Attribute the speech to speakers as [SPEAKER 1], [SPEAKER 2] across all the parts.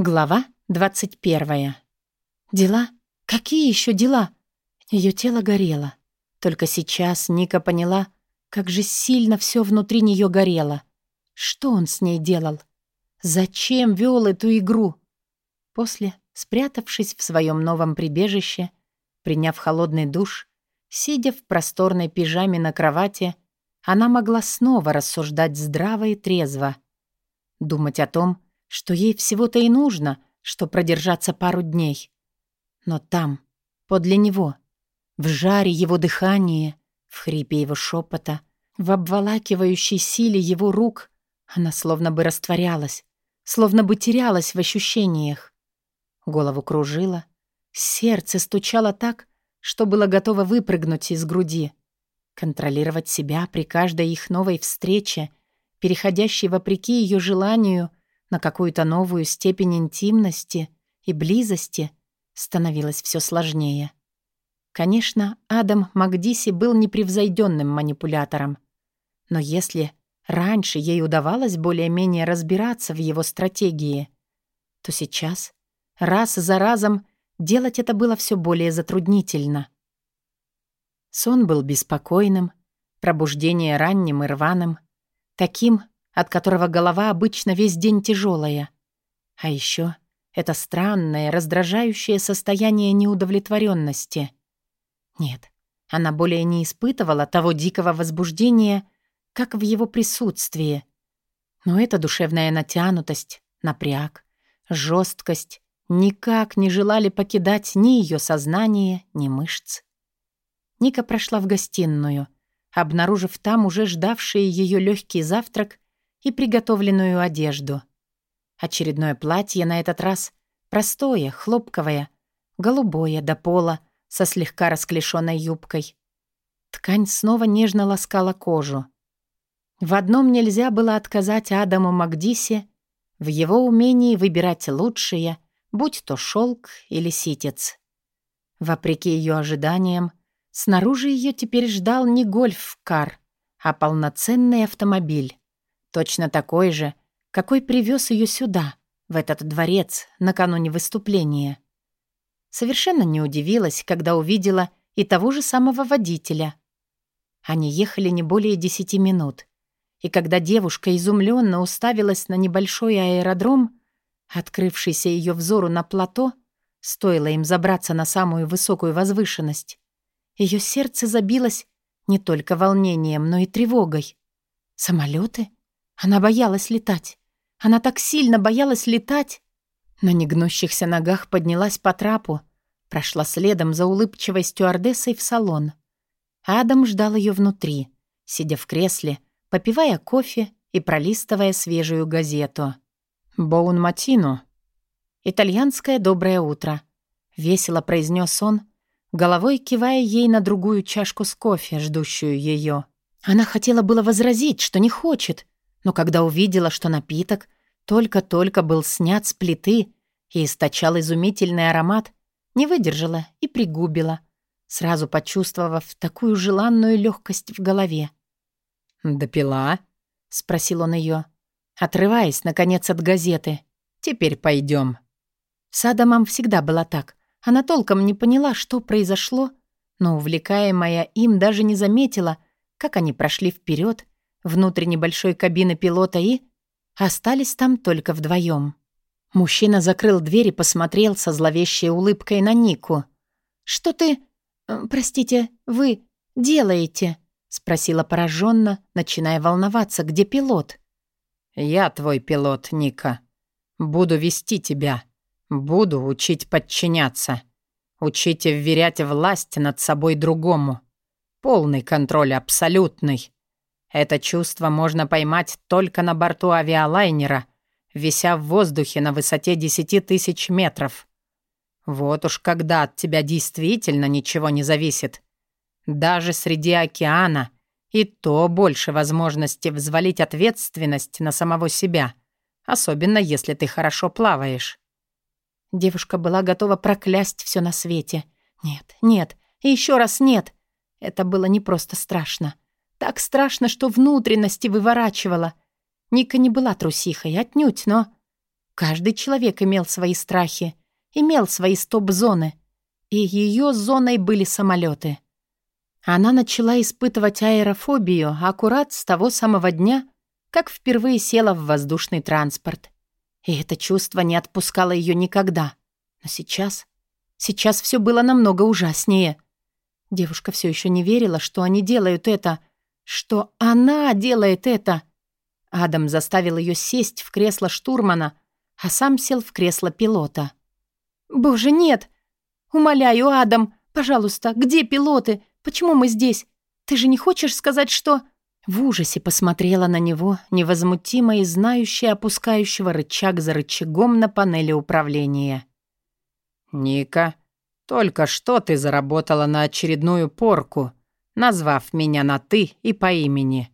[SPEAKER 1] Глава 21. Дела? Какие еще дела? Ее тело горело. Только сейчас Ника поняла, как же сильно все внутри нее горело. Что он с ней делал? Зачем вел эту игру? После, спрятавшись в своем новом прибежище, приняв холодный душ, сидя в просторной пижаме на кровати, она могла снова рассуждать здраво и трезво. Думать о том, что ей всего-то и нужно, что продержаться пару дней. Но там, подле него, в жаре его дыхания, в хрипе его шепота, в обволакивающей силе его рук, она словно бы растворялась, словно бы терялась в ощущениях. Голову кружила, сердце стучало так, что было готово выпрыгнуть из груди. Контролировать себя при каждой их новой встрече, переходящей вопреки ее желанию — на какую-то новую степень интимности и близости становилось все сложнее. Конечно, Адам Макдиси был непревзойденным манипулятором. Но если раньше ей удавалось более-менее разбираться в его стратегии, то сейчас, раз за разом, делать это было все более затруднительно. Сон был беспокойным, пробуждение ранним и рваным, таким, от которого голова обычно весь день тяжелая. А еще это странное, раздражающее состояние неудовлетворенности. Нет, она более не испытывала того дикого возбуждения, как в его присутствии. Но эта душевная натянутость, напряг, жесткость никак не желали покидать ни ее сознание, ни мышц. Ника прошла в гостиную, обнаружив там уже ждавший ее легкий завтрак и приготовленную одежду. Очередное платье на этот раз простое, хлопковое, голубое до пола, со слегка расклешенной юбкой. Ткань снова нежно ласкала кожу. В одном нельзя было отказать Адаму Макдисе в его умении выбирать лучшее, будь то шелк или ситец. Вопреки ее ожиданиям, снаружи ее теперь ждал не гольф-кар, а полноценный автомобиль. Точно такой же, какой привез ее сюда, в этот дворец, накануне выступления. Совершенно не удивилась, когда увидела и того же самого водителя. Они ехали не более десяти минут. И когда девушка изумленно уставилась на небольшой аэродром, открывшийся ее взору на плато, стоило им забраться на самую высокую возвышенность, ее сердце забилось не только волнением, но и тревогой. Самолеты? Она боялась летать. Она так сильно боялась летать. На негнущихся ногах поднялась по трапу, прошла следом за улыбчивой стюардессой в салон. Адам ждал ее внутри, сидя в кресле, попивая кофе и пролистывая свежую газету. «Боун Матино». «Итальянское доброе утро», — весело произнес он, головой кивая ей на другую чашку с кофе, ждущую ее. Она хотела было возразить, что не хочет, но когда увидела, что напиток только-только был снят с плиты и источал изумительный аромат, не выдержала и пригубила, сразу почувствовав такую желанную легкость в голове.
[SPEAKER 2] «Допила?» — спросил он ее,
[SPEAKER 1] отрываясь, наконец, от газеты.
[SPEAKER 2] «Теперь пойдем.
[SPEAKER 1] С Адамом всегда было так. Она толком не поняла, что произошло, но, увлекаемая им, даже не заметила, как они прошли вперед внутрь небольшой кабины пилота и... Остались там только вдвоем. Мужчина закрыл дверь и посмотрел со зловещей улыбкой на Нику. «Что ты... Э, простите, вы делаете?» — спросила пораженно, начиная волноваться, где пилот.
[SPEAKER 2] «Я твой пилот, Ника. Буду вести тебя. Буду учить подчиняться. Учить вверять власть над собой другому. Полный контроль, абсолютный. Это чувство можно поймать только на борту авиалайнера, вися в воздухе на высоте 10 тысяч метров. Вот уж когда от тебя действительно ничего не зависит. Даже среди океана и то больше возможности взвалить ответственность на самого себя, особенно если ты хорошо плаваешь.
[SPEAKER 1] Девушка была готова проклясть все на свете. Нет, нет, и еще раз нет. Это было не просто страшно. Так страшно, что внутренности выворачивала. Ника не была трусихой, отнюдь, но... Каждый человек имел свои страхи, имел свои стоп-зоны. И ее зоной были самолеты. Она начала испытывать аэрофобию аккурат с того самого дня, как впервые села в воздушный транспорт. И это чувство не отпускало ее никогда. Но сейчас... Сейчас все было намного ужаснее. Девушка все еще не верила, что они делают это, что она делает это. Адам заставил ее сесть в кресло штурмана, а сам сел в кресло пилота. «Боже, нет! Умоляю, Адам, пожалуйста, где пилоты? Почему мы здесь? Ты же не хочешь сказать, что...» В ужасе посмотрела на него, невозмутимо и знающая опускающего рычаг за рычагом на панели управления.
[SPEAKER 2] «Ника, только что ты заработала на очередную порку, назвав меня на «ты» и по имени.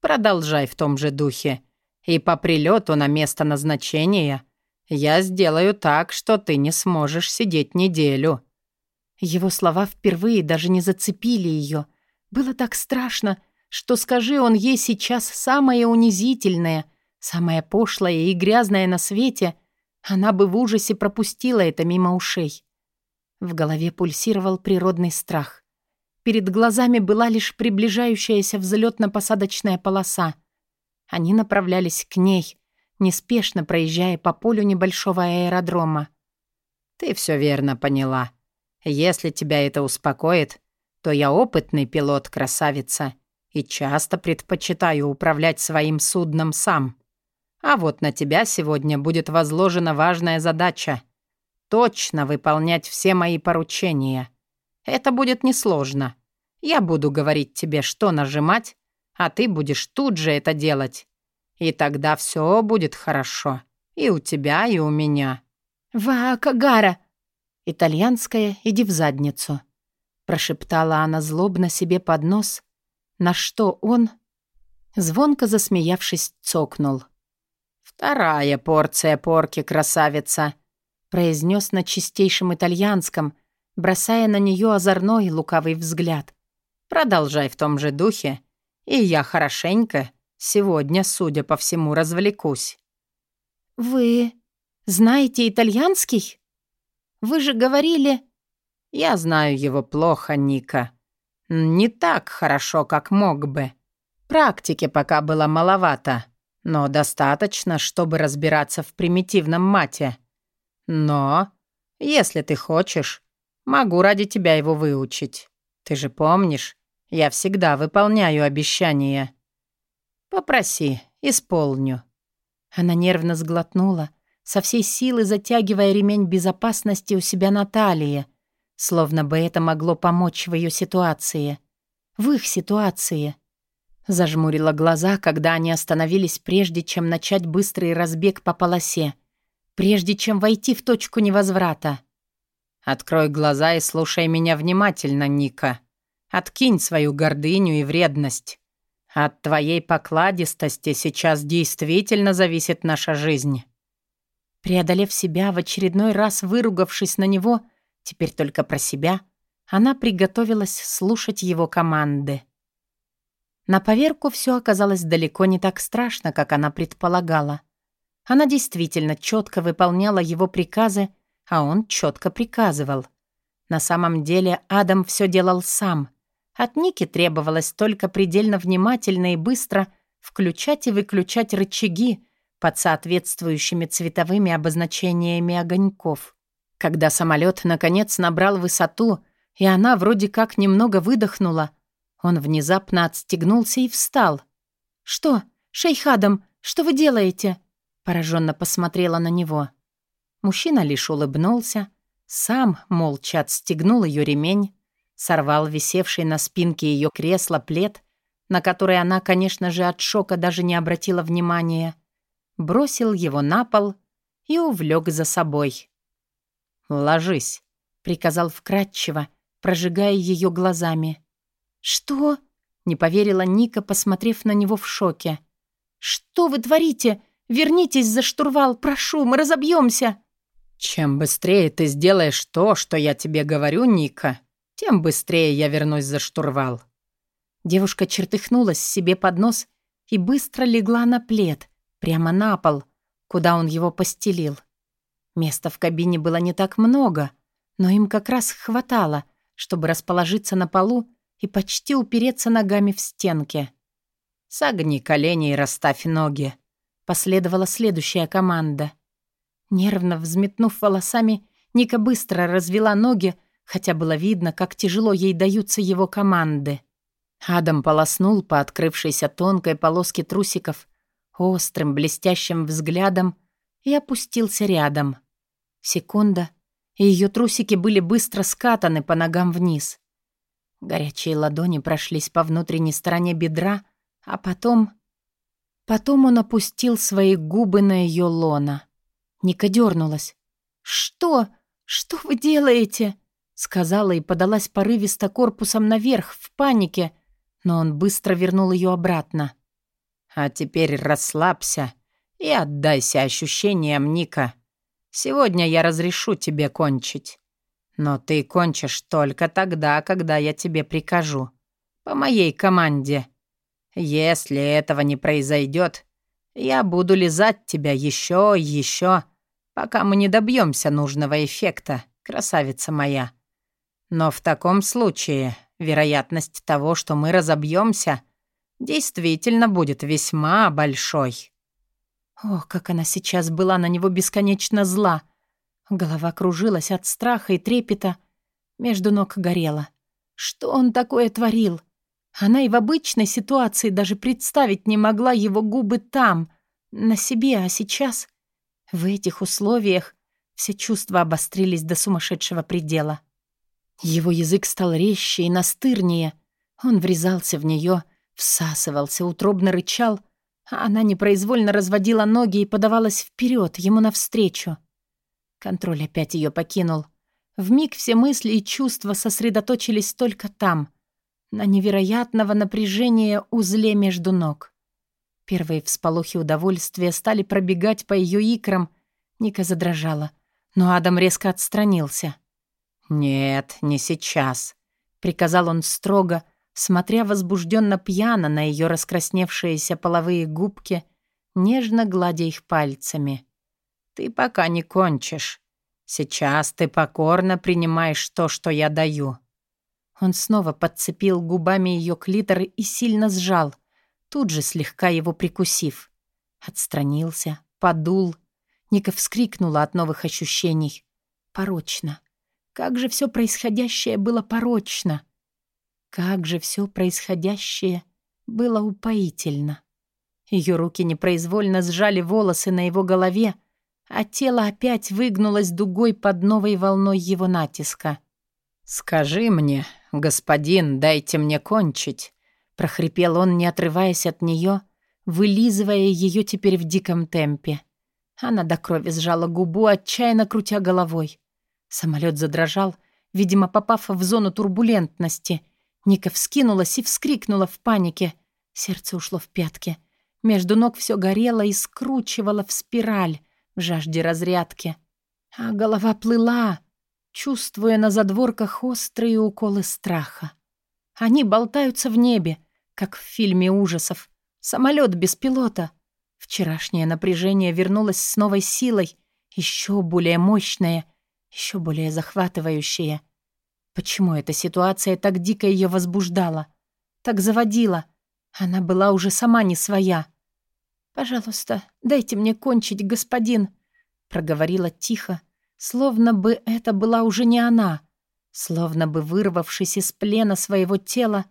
[SPEAKER 2] Продолжай в том же духе. И по прилету на место назначения я сделаю так, что ты не сможешь сидеть неделю».
[SPEAKER 1] Его слова впервые даже не зацепили ее. Было так страшно, что скажи он ей сейчас самое унизительное, самое пошлое и грязное на свете, она бы в ужасе пропустила это мимо ушей. В голове пульсировал природный страх. Перед глазами была лишь приближающаяся взлетно-посадочная полоса. Они направлялись к ней, неспешно проезжая по полю небольшого аэродрома.
[SPEAKER 2] «Ты все верно поняла. Если тебя это успокоит, то я опытный пилот-красавица и часто предпочитаю управлять своим судном сам. А вот на тебя сегодня будет возложена важная задача — точно выполнять все мои поручения. Это будет несложно. Я буду говорить тебе, что нажимать, а ты будешь тут же это делать. И тогда все будет хорошо. И у тебя, и у меня».
[SPEAKER 1] «Ваакагара!» «Итальянская, иди в задницу», — прошептала она злобно себе под нос, на что он, звонко засмеявшись, цокнул.
[SPEAKER 2] «Вторая порция порки, красавица», — произнес на чистейшем итальянском, бросая на нее озорной лукавый взгляд. «Продолжай в том же духе, и я хорошенько сегодня, судя по всему, развлекусь».
[SPEAKER 1] «Вы знаете итальянский? Вы же говорили...»
[SPEAKER 2] «Я знаю его плохо, Ника. Не так хорошо, как мог бы. Практики пока было маловато, но достаточно, чтобы разбираться в примитивном мате. Но, если ты хочешь, могу ради тебя его выучить. Ты же помнишь, я всегда выполняю обещания. Попроси, исполню».
[SPEAKER 1] Она нервно сглотнула, со всей силы затягивая ремень безопасности у себя на талии, Словно бы это могло помочь в ее ситуации. В их ситуации. Зажмурила глаза, когда они остановились, прежде чем начать быстрый разбег по полосе. Прежде чем войти в точку невозврата.
[SPEAKER 2] «Открой глаза и слушай меня внимательно, Ника. Откинь свою гордыню и вредность. От твоей покладистости сейчас действительно зависит наша жизнь».
[SPEAKER 1] Преодолев себя, в очередной раз выругавшись на него, — Теперь только про себя она приготовилась слушать его команды. На поверку все оказалось далеко не так страшно, как она предполагала. Она действительно четко выполняла его приказы, а он четко приказывал. На самом деле Адам все делал сам. От Ники требовалось только предельно внимательно и быстро включать и выключать рычаги под соответствующими цветовыми обозначениями огоньков. Когда самолет наконец набрал высоту, и она вроде как немного выдохнула, он внезапно отстегнулся и встал. «Что? Шейхадам, что вы делаете?» Пораженно посмотрела на него. Мужчина лишь улыбнулся, сам молча отстегнул ее ремень, сорвал висевший на спинке ее кресла плед, на который она, конечно же, от шока даже не обратила внимания, бросил его на пол и увлек за собой.
[SPEAKER 2] «Ложись», — приказал вкратчиво, прожигая ее глазами.
[SPEAKER 1] «Что?» — не поверила Ника, посмотрев на него в шоке. «Что вы творите? Вернитесь за штурвал, прошу, мы разобьемся!»
[SPEAKER 2] «Чем быстрее ты сделаешь то, что я тебе говорю, Ника, тем быстрее я вернусь за штурвал».
[SPEAKER 1] Девушка чертыхнулась себе под нос и быстро легла на плед, прямо на пол, куда он его постелил. Места в кабине было не так много, но им как раз хватало, чтобы расположиться на полу и почти упереться ногами в стенки.
[SPEAKER 2] «Согни колени и расставь ноги», — последовала следующая команда.
[SPEAKER 1] Нервно взметнув волосами, Ника быстро развела ноги, хотя было видно, как тяжело ей даются его команды. Адам полоснул по открывшейся тонкой полоске трусиков острым блестящим взглядом и опустился рядом. Секунда, и ее трусики были быстро скатаны по ногам вниз. Горячие ладони прошлись по внутренней стороне бедра, а потом... Потом он опустил свои губы на ее лона. Ника дернулась. «Что? Что вы делаете?» Сказала и подалась порывисто корпусом наверх, в панике, но он быстро вернул ее обратно.
[SPEAKER 2] «А теперь расслабься и отдайся ощущениям, Ника. Сегодня я разрешу тебе кончить. Но ты кончишь только тогда, когда я тебе прикажу. По моей команде. Если этого не произойдет, я буду лизать тебя еще и еще, пока мы не добьемся нужного эффекта, красавица моя. Но в таком случае вероятность того, что мы разобьемся, действительно будет весьма большой.
[SPEAKER 1] Ох, как она сейчас была на него бесконечно зла. Голова кружилась от страха и трепета. Между ног горела. Что он такое творил? Она и в обычной ситуации даже представить не могла его губы там, на себе, а сейчас... В этих условиях все чувства обострились до сумасшедшего предела. Его язык стал резче и настырнее. Он врезался в нее, всасывался, утробно рычал — а она непроизвольно разводила ноги и подавалась вперед, ему навстречу. Контроль опять ее покинул. В миг все мысли и чувства сосредоточились только там, на невероятного напряжения узле между ног. Первые всполохи удовольствия стали пробегать по ее икрам. Ника задрожала, но Адам резко отстранился.
[SPEAKER 2] «Нет, не сейчас», — приказал он строго, — смотря возбужденно пьяно на ее раскрасневшиеся половые губки, нежно гладя их пальцами. «Ты пока не кончишь. Сейчас ты покорно принимаешь то, что я даю».
[SPEAKER 1] Он снова подцепил губами ее клитор и сильно сжал, тут же слегка его прикусив. Отстранился, подул. Ника вскрикнула от новых ощущений. Порочно. Как же все происходящее было порочно. Как же все происходящее было упоительно. Ее руки непроизвольно сжали волосы на его голове, а тело опять выгнулось дугой под новой волной его натиска.
[SPEAKER 2] «Скажи мне, господин, дайте мне кончить», — прохрипел он, не отрываясь от нее, вылизывая ее теперь в диком темпе.
[SPEAKER 1] Она до крови сжала губу, отчаянно крутя головой. Самолет задрожал, видимо, попав в зону турбулентности — Ника вскинулась и вскрикнула в панике. Сердце ушло в пятки. Между ног все горело и скручивало в спираль в жажде разрядки. А голова плыла, чувствуя на задворках острые уколы страха. Они болтаются в небе, как в фильме ужасов. Самолет без пилота. Вчерашнее напряжение вернулось с новой силой, еще более мощное, еще более захватывающее — Почему эта ситуация так дико ее возбуждала? Так заводила? Она была уже сама не своя. «Пожалуйста, дайте мне кончить, господин», — проговорила тихо, словно бы это была уже не она, словно бы вырвавшись из плена своего тела,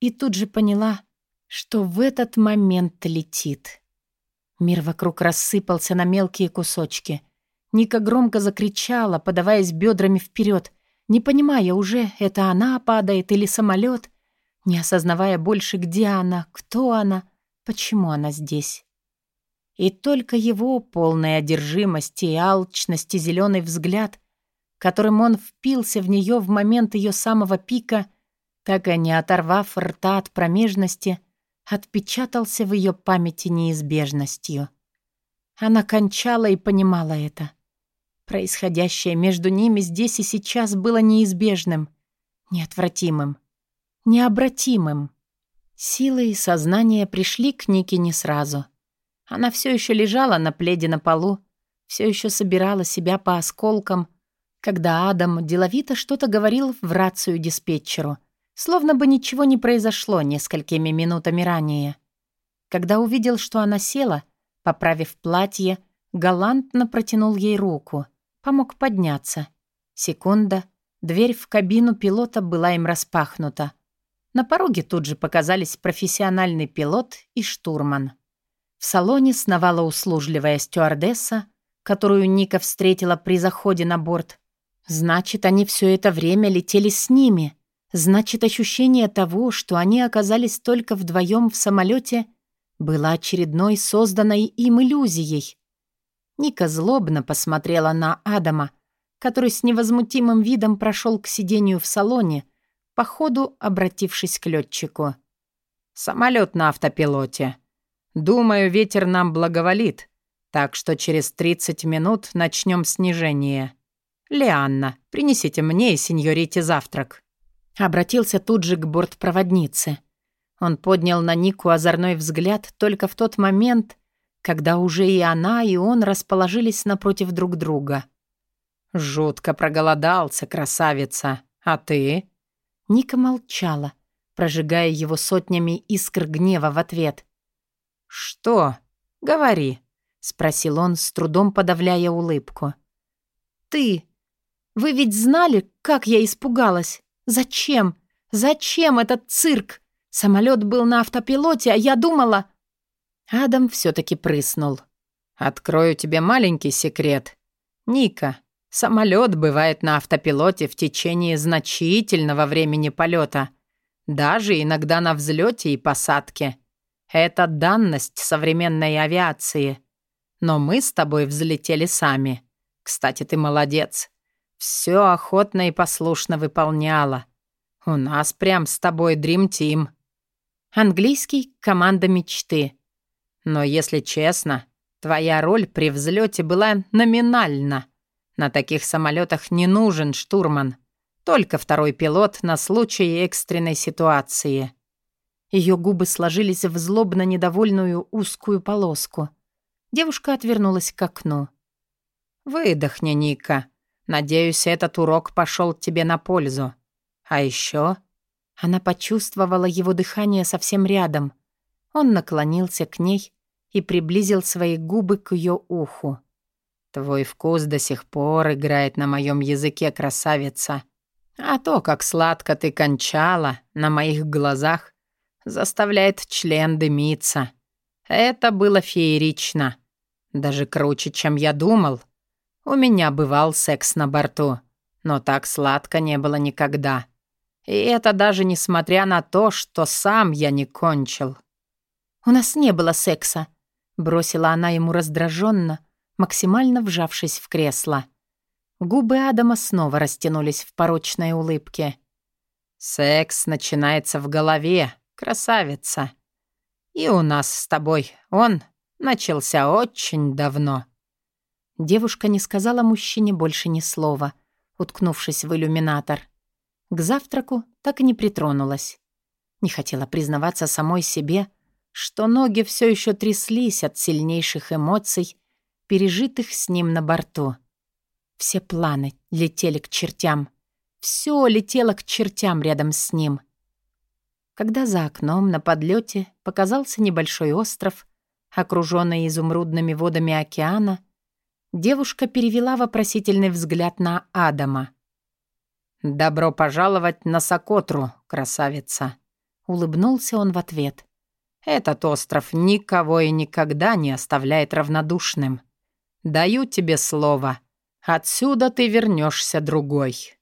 [SPEAKER 1] и тут же поняла, что в этот момент летит. Мир вокруг рассыпался на мелкие кусочки. Ника громко закричала, подаваясь бедрами вперед — не понимая уже, это она падает или самолет, не осознавая больше, где она, кто она, почему она здесь. И только его полная одержимости и алчности зеленый взгляд, которым он впился в нее в момент ее самого пика, так и не оторвав рта от промежности, отпечатался в ее памяти неизбежностью. Она кончала и понимала это. Происходящее между ними здесь и сейчас было неизбежным, неотвратимым, необратимым. Силы и сознание пришли к Нике не сразу. Она все еще лежала на пледе на полу, все еще собирала себя по осколкам, когда Адам деловито что-то говорил в рацию диспетчеру, словно бы ничего не произошло несколькими минутами ранее. Когда увидел, что она села, поправив платье, галантно протянул ей руку, помог подняться. Секунда, дверь в кабину пилота была им распахнута. На пороге тут же показались профессиональный пилот и штурман. В салоне сновала услужливая стюардесса, которую Ника встретила при заходе на борт. Значит, они все это время летели с ними. Значит, ощущение того, что они оказались только вдвоем в самолете, было очередной созданной им иллюзией. Ника злобно посмотрела на Адама, который с невозмутимым видом прошел к сидению в салоне, по ходу обратившись к летчику.
[SPEAKER 2] «Самолет на автопилоте. Думаю, ветер нам благоволит, так что через 30 минут начнем снижение. Лианна, принесите мне и сеньорите завтрак».
[SPEAKER 1] Обратился тут же к бортпроводнице. Он поднял на Нику озорной взгляд только в тот момент, когда уже и она, и он расположились напротив друг друга.
[SPEAKER 2] «Жутко проголодался, красавица. А ты?»
[SPEAKER 1] Ника молчала, прожигая его сотнями искр гнева в ответ.
[SPEAKER 2] «Что? Говори», — спросил он, с трудом подавляя улыбку.
[SPEAKER 1] «Ты! Вы ведь знали, как я испугалась? Зачем? Зачем этот цирк? Самолет был на автопилоте, а я думала...» Адам все-таки прыснул.
[SPEAKER 2] «Открою тебе маленький секрет. Ника, самолет бывает на автопилоте в течение значительного времени полета, даже иногда на взлете и посадке. Это данность современной авиации. Но мы с тобой взлетели сами. Кстати, ты молодец. Все охотно и послушно выполняла. У нас прям с тобой Team.
[SPEAKER 1] Английский — команда мечты.
[SPEAKER 2] Но если честно, твоя роль при взлете была номинальна. На таких самолетах не нужен штурман. Только второй пилот на случай экстренной ситуации.
[SPEAKER 1] Ее губы сложились в злобно недовольную узкую полоску. Девушка отвернулась к окну.
[SPEAKER 2] «Выдохни, Ника. Надеюсь, этот урок пошел тебе на пользу. А еще...»
[SPEAKER 1] Она почувствовала его дыхание совсем рядом. Он наклонился к ней и приблизил свои губы к ее уху.
[SPEAKER 2] «Твой вкус до сих пор играет на моем языке, красавица. А то, как сладко ты кончала на моих глазах, заставляет член дымиться. Это было феерично. Даже круче, чем я думал. У меня бывал секс на борту, но так сладко не было никогда. И это даже несмотря на то, что сам я не кончил.
[SPEAKER 1] «У нас не было секса», — бросила она ему раздраженно, максимально вжавшись в кресло. Губы Адама снова растянулись в порочной улыбке.
[SPEAKER 2] «Секс начинается в голове, красавица. И у нас с тобой он начался очень давно».
[SPEAKER 1] Девушка не сказала мужчине больше ни слова, уткнувшись в иллюминатор. К завтраку так и не притронулась. Не хотела признаваться самой себе, что ноги все еще тряслись от сильнейших эмоций, пережитых с ним на борту. Все планы летели к чертям. Все летело к чертям рядом с ним. Когда за окном на подлете показался небольшой остров, окруженный изумрудными водами океана, девушка перевела вопросительный взгляд на Адама.
[SPEAKER 2] «Добро пожаловать на Сокотру, красавица!» Улыбнулся он в ответ. Этот остров никого и никогда не оставляет равнодушным. Даю тебе слово. Отсюда ты вернешься другой.